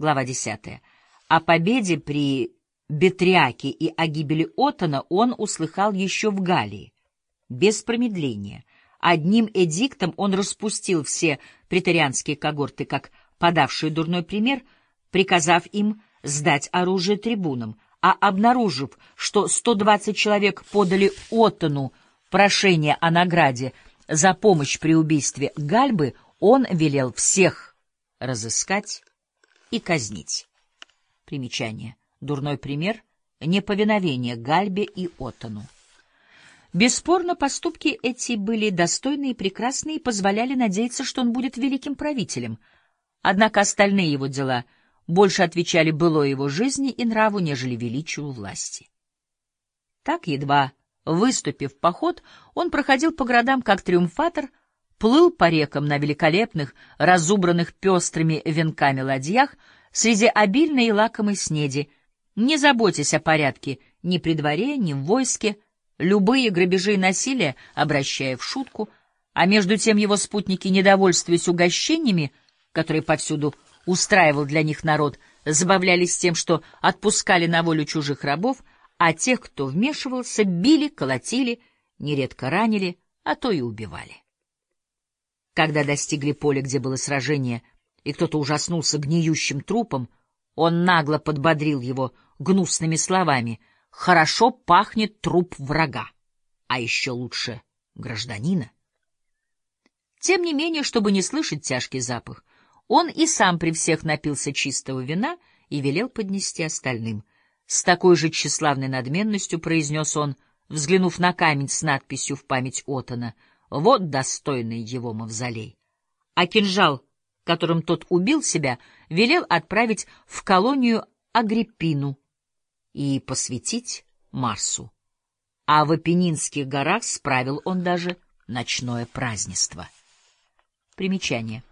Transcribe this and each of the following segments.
глава 10. О победе при Бетряке и о гибели Отона он услыхал еще в Галлии. Без промедления, одним эдиктом он распустил все претарианские когорты, как подавшие дурной пример, приказав им сдать оружие трибунам, а обнаружив, что 120 человек подали Оттону прошение о награде за помощь при убийстве Гальбы, он велел всех разыскать и казнить. Примечание. Дурной пример — неповиновение Гальбе и Оттону. Бесспорно, поступки эти были достойны и прекрасны и позволяли надеяться, что он будет великим правителем. Однако остальные его дела больше отвечали былой его жизни и нраву, нежели величию власти. Так, едва выступив в поход, он проходил по городам как триумфатор, плыл по рекам на великолепных, разубранных пестрыми венками ладьях среди обильной и лакомой снеди, не заботясь о порядке ни при дворе, ни в войске, любые грабежи и насилие обращая в шутку, а между тем его спутники, недовольствуясь угощениями, которые повсюду устраивал для них народ, забавлялись тем, что отпускали на волю чужих рабов, а тех, кто вмешивался, били, колотили, нередко ранили, а то и убивали. Когда достигли поля, где было сражение, и кто-то ужаснулся гниющим трупом, он нагло подбодрил его гнусными словами — хорошо пахнет труп врага, а еще лучше гражданина. Тем не менее, чтобы не слышать тяжкий запах, он и сам при всех напился чистого вина и велел поднести остальным. С такой же тщеславной надменностью произнес он, взглянув на камень с надписью в память Отона, «Вот достойный его мавзолей». А кинжал, которым тот убил себя, велел отправить в колонию Агриппину, и посвятить Марсу. А в Апеннинских горах справил он даже ночное празднество. Примечание.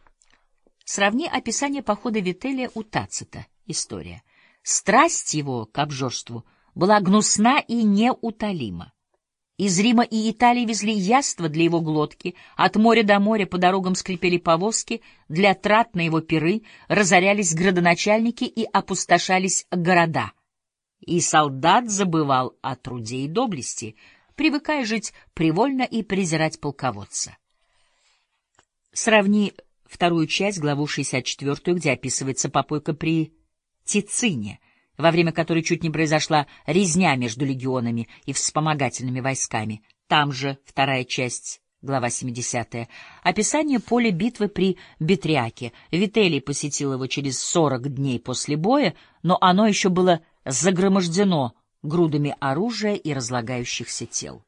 Сравни описание похода Вителия у Тацита. История. Страсть его к обжорству была гнусна и неутолима. Из Рима и Италии везли яства для его глотки, от моря до моря по дорогам скрипели повозки, для трат на его пиры разорялись градоначальники и опустошались города — и солдат забывал о труде и доблести, привыкая жить привольно и презирать полководца. Сравни вторую часть, главу 64, где описывается попойка при Тицине, во время которой чуть не произошла резня между легионами и вспомогательными войсками. Там же вторая часть, глава 70, описание поля битвы при Бетриаке. Вителий посетил его через 40 дней после боя, но оно еще было загромождено грудами оружия и разлагающихся тел.